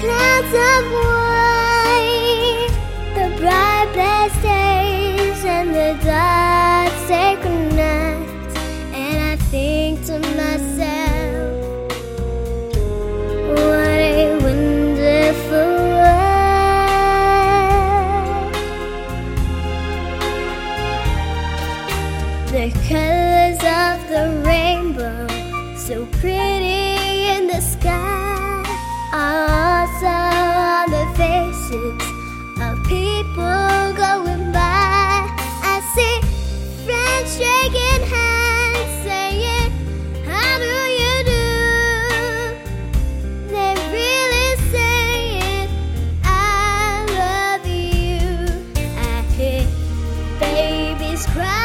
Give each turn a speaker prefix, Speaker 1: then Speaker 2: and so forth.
Speaker 1: clouds of white, the bright blessed days and the dark sacred nights, and I think to myself, what a wonderful world. The colors of the people going by. I see friends shaking hands, saying, How do you do? They're really saying, I love you. I hear babies cry.